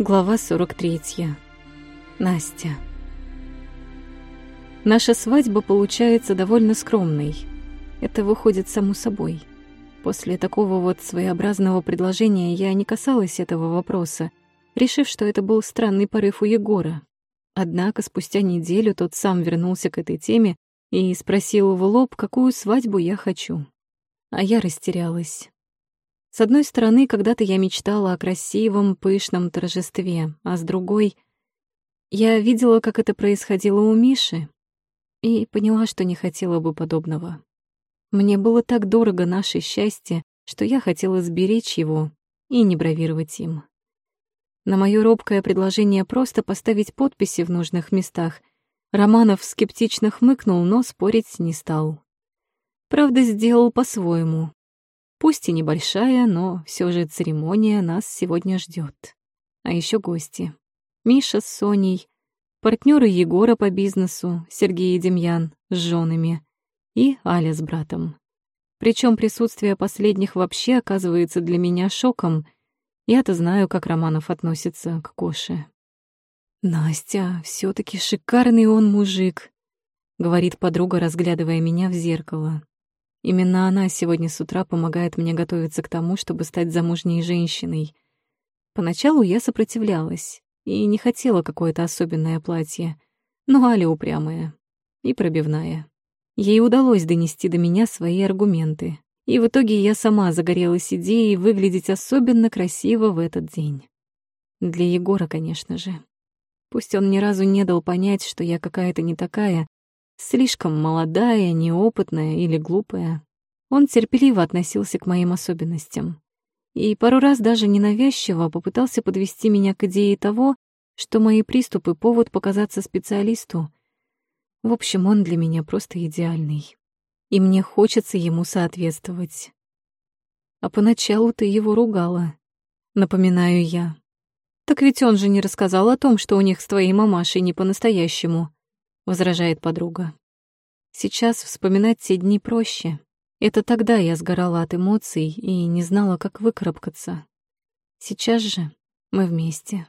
Глава 43. Настя. Наша свадьба получается довольно скромной. Это выходит само собой. После такого вот своеобразного предложения я не касалась этого вопроса, решив, что это был странный порыв у Егора. Однако спустя неделю тот сам вернулся к этой теме и спросил в лоб, какую свадьбу я хочу. А я растерялась. С одной стороны, когда-то я мечтала о красивом, пышном торжестве, а с другой — я видела, как это происходило у Миши, и поняла, что не хотела бы подобного. Мне было так дорого наше счастье, что я хотела сберечь его и не бравировать им. На моё робкое предложение просто поставить подписи в нужных местах Романов скептично хмыкнул, но спорить не стал. Правда, сделал по-своему. Пусть и небольшая, но все же церемония нас сегодня ждет. А еще гости. Миша с Соней, партнеры Егора по бизнесу, Сергей и Демьян с женами и Аля с братом. Причем присутствие последних вообще оказывается для меня шоком. Я-то знаю, как Романов относится к Коше. «Настя, все таки шикарный он мужик», — говорит подруга, разглядывая меня в зеркало. Именно она сегодня с утра помогает мне готовиться к тому, чтобы стать замужней женщиной. Поначалу я сопротивлялась и не хотела какое-то особенное платье, но Аля упрямая и пробивная. Ей удалось донести до меня свои аргументы, и в итоге я сама загорелась идеей выглядеть особенно красиво в этот день. Для Егора, конечно же. Пусть он ни разу не дал понять, что я какая-то не такая, слишком молодая, неопытная или глупая. Он терпеливо относился к моим особенностям. И пару раз даже ненавязчиво попытался подвести меня к идее того, что мои приступы — повод показаться специалисту. В общем, он для меня просто идеальный. И мне хочется ему соответствовать. А поначалу ты его ругала. Напоминаю я. Так ведь он же не рассказал о том, что у них с твоей мамашей не по-настоящему возражает подруга. Сейчас вспоминать те дни проще. Это тогда я сгорала от эмоций и не знала, как выкарабкаться. Сейчас же мы вместе.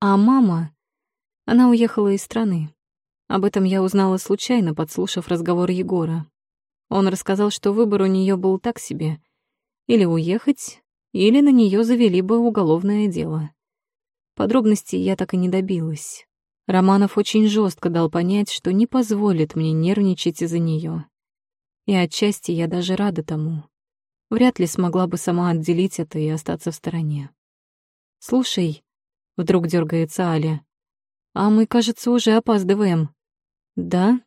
А мама, она уехала из страны. Об этом я узнала случайно, подслушав разговор Егора. Он рассказал, что выбор у нее был так себе. Или уехать, или на нее завели бы уголовное дело. Подробностей я так и не добилась. Романов очень жестко дал понять, что не позволит мне нервничать из-за нее. И отчасти я даже рада тому. Вряд ли смогла бы сама отделить это и остаться в стороне. «Слушай», — вдруг дергается Аля, «а мы, кажется, уже опаздываем». «Да?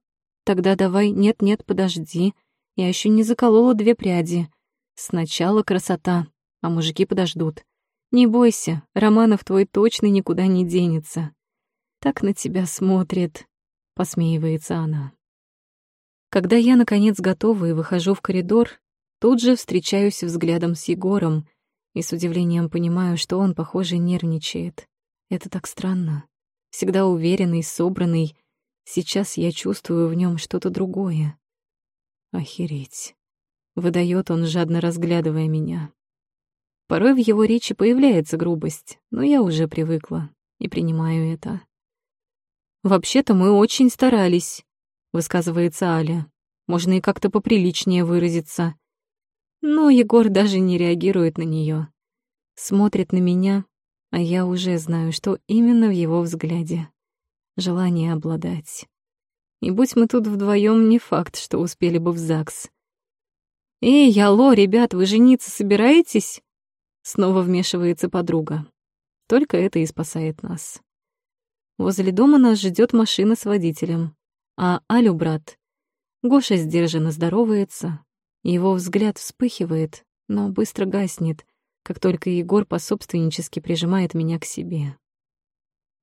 Тогда давай, нет-нет, подожди. Я еще не заколола две пряди. Сначала красота, а мужики подождут. Не бойся, Романов твой точно никуда не денется так на тебя смотрит», — посмеивается она. Когда я, наконец, готова и выхожу в коридор, тут же встречаюсь взглядом с Егором и с удивлением понимаю, что он, похоже, нервничает. Это так странно. Всегда уверенный, собранный. Сейчас я чувствую в нем что-то другое. Охереть. Выдает он, жадно разглядывая меня. Порой в его речи появляется грубость, но я уже привыкла и принимаю это. «Вообще-то мы очень старались», — высказывается Аля. «Можно и как-то поприличнее выразиться». Но Егор даже не реагирует на нее. Смотрит на меня, а я уже знаю, что именно в его взгляде. Желание обладать. И будь мы тут вдвоем, не факт, что успели бы в ЗАГС. «Эй, алло, ребят, вы жениться собираетесь?» Снова вмешивается подруга. Только это и спасает нас. Возле дома нас ждет машина с водителем. А Алю брат. Гоша сдержанно здоровается. Его взгляд вспыхивает, но быстро гаснет, как только Егор пособственнически прижимает меня к себе.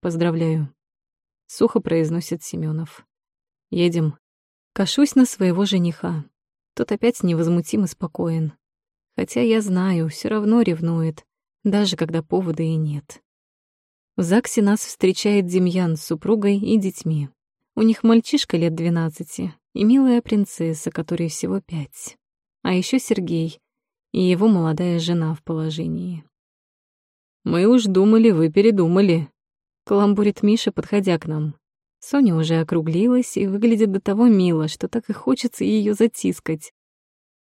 «Поздравляю», — сухо произносит Семенов. «Едем». Кашусь на своего жениха. Тот опять невозмутимо спокоен. Хотя я знаю, все равно ревнует, даже когда повода и нет. В ЗАГСе нас встречает Демьян с супругой и детьми. У них мальчишка лет двенадцати и милая принцесса, которой всего пять. А еще Сергей и его молодая жена в положении. «Мы уж думали, вы передумали», — каламбурит Миша, подходя к нам. Соня уже округлилась и выглядит до того мило, что так и хочется ее затискать.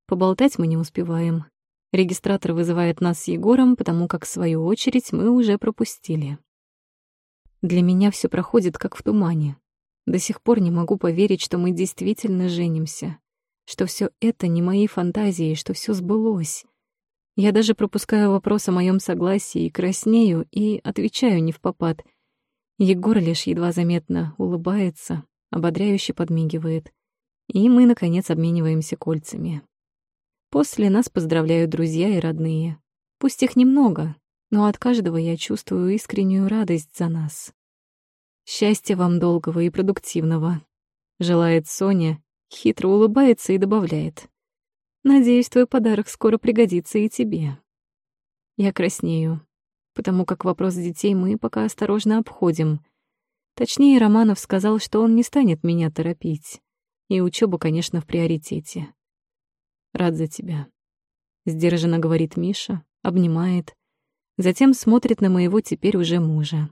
Поболтать мы не успеваем. Регистратор вызывает нас с Егором, потому как свою очередь мы уже пропустили. Для меня все проходит как в тумане. До сих пор не могу поверить, что мы действительно женимся, что все это не мои фантазии, что все сбылось. Я даже пропускаю вопрос о моем согласии, краснею и отвечаю не в попад. Егор лишь едва заметно улыбается, ободряюще подмигивает. И мы, наконец, обмениваемся кольцами. После нас поздравляют друзья и родные. Пусть их немного, но от каждого я чувствую искреннюю радость за нас. Счастья вам долгого и продуктивного. Желает Соня, хитро улыбается и добавляет. Надеюсь, твой подарок скоро пригодится и тебе. Я краснею, потому как вопрос детей мы пока осторожно обходим. Точнее, Романов сказал, что он не станет меня торопить. И учеба, конечно, в приоритете. Рад за тебя. Сдержанно говорит Миша, обнимает. Затем смотрит на моего теперь уже мужа.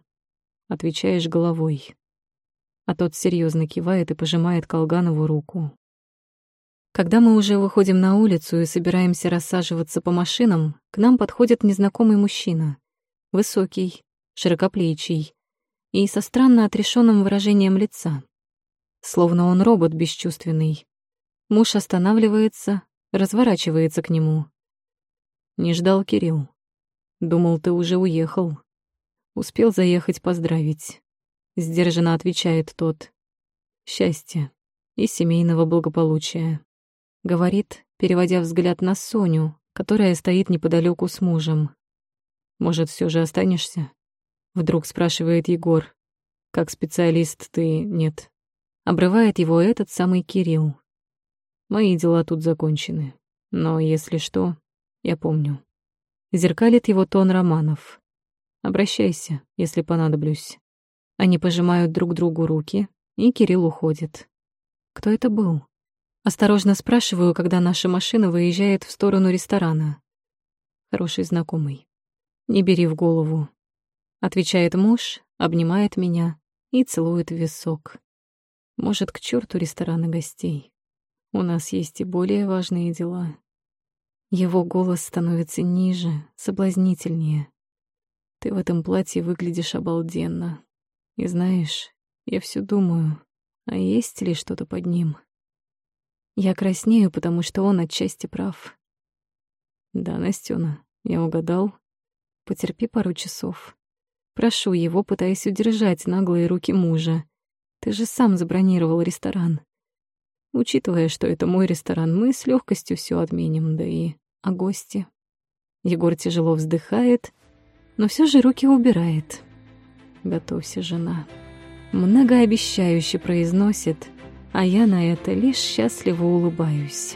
Отвечаешь головой. А тот серьезно кивает и пожимает Колганову руку. Когда мы уже выходим на улицу и собираемся рассаживаться по машинам, к нам подходит незнакомый мужчина. Высокий, широкоплечий и со странно отрешенным выражением лица. Словно он робот бесчувственный. Муж останавливается, разворачивается к нему. Не ждал Кирилл. Думал, ты уже уехал. Успел заехать поздравить. Сдержанно отвечает тот. Счастья и семейного благополучия говорит, переводя взгляд на Соню, которая стоит неподалеку с мужем. «Может, все же останешься?» Вдруг спрашивает Егор. «Как специалист ты нет». Обрывает его этот самый Кирилл. «Мои дела тут закончены. Но если что, я помню». Зеркалит его тон Романов. «Обращайся, если понадоблюсь». Они пожимают друг другу руки, и Кирилл уходит. Кто это был? Осторожно спрашиваю, когда наша машина выезжает в сторону ресторана. Хороший знакомый. Не бери в голову. Отвечает муж, обнимает меня и целует в висок. Может, к черту рестораны гостей. У нас есть и более важные дела. Его голос становится ниже, соблазнительнее. Ты в этом платье выглядишь обалденно. И знаешь, я все думаю, а есть ли что-то под ним? Я краснею, потому что он отчасти прав. Да, Настёна, я угадал. Потерпи пару часов. Прошу его, пытаясь удержать наглые руки мужа. Ты же сам забронировал ресторан. Учитывая, что это мой ресторан, мы с легкостью все отменим, да и о гости. Егор тяжело вздыхает, но все же руки убирает. Готовься, жена. Многообещающе произносит — а я на это лишь счастливо улыбаюсь.